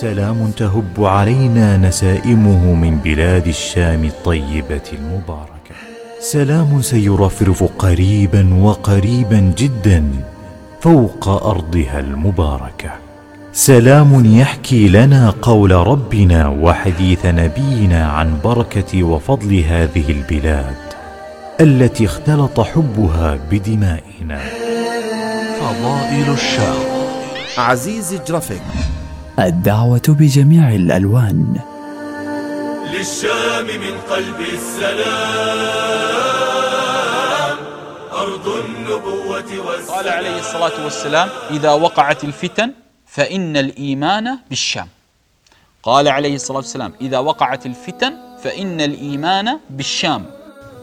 سلام تهب علينا نسائمه من بلاد الشام الطيبة المباركة. سلام سيرفرف قريبا وقريبا جدا فوق أرضها المباركة. سلام يحكي لنا قول ربنا وحديث نبينا عن بركة وفضل هذه البلاد التي اختلط حبها بدمائنا. فضائل الشام. عزيزي جرافيك الدعوة بجميع الألوان. للشام من قلب السلام أرض النبوة والسلام. قال عليه الصلاة والسلام إذا وقعت الفتن فإن الإيمان بالشام. قال عليه الصلاة والسلام إذا وقعت الفتن فإن الإيمان بالشام.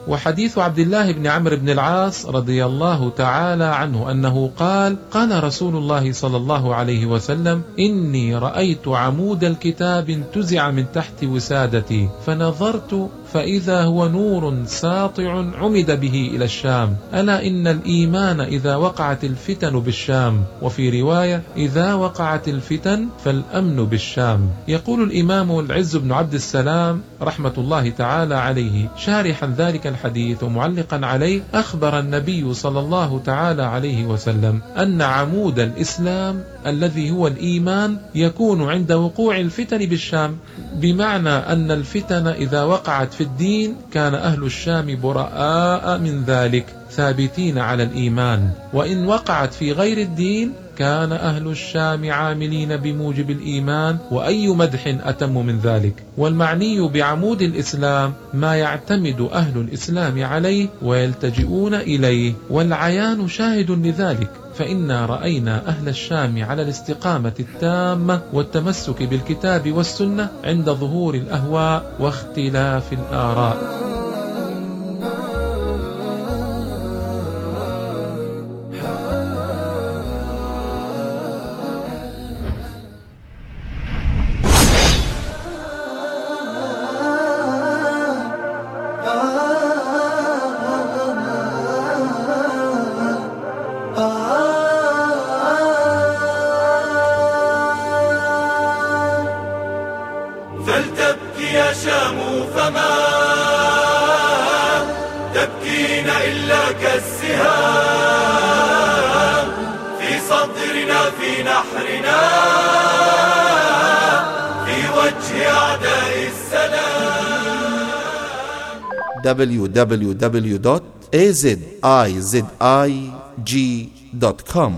وحديث عبد الله بن عمرو بن العاص رضي الله تعالى عنه أنه قال قال رسول الله صلى الله عليه وسلم إني رأيت عمود الكتاب انتزع من تحت وسادتي فنظرت فإذا هو نور ساطع عمد به إلى الشام. ألا إن الإيمان إذا وقعت الفتن بالشام؟ وفي رواية إذا وقعت الفتن فالأمن بالشام. يقول الإمام العز بن عبد السلام رحمة الله تعالى عليه شارحا ذلك الحديث ومعلقا عليه أخبر النبي صلى الله تعالى عليه وسلم أن عمود الإسلام الذي هو الإيمان يكون عند وقوع الفتن بالشام بمعنى أن الفتن إذا وقعت في الدين كان أهل الشام براء من ذلك ثابتين على الإيمان. وإن وقعت في غير الدين كان أهل الشام عاملين بموجب الإيمان وأي مدح أتم من ذلك. والمعني بعمود الإسلام ما يعتمد أهل الإسلام عليه ويلتجئون إليه والعيان شاهد لذلك. فإنا رأينا أهل الشام على الاستقامة التامة والتمسك بالكتاب والسنة عند ظهور الأهواء واختلاف الآراء. فلتبكي يا شام فما تبكين إلا كالسهام. في صدرنا في نحرنا في وجه أعداء السلام. Www.azizig.com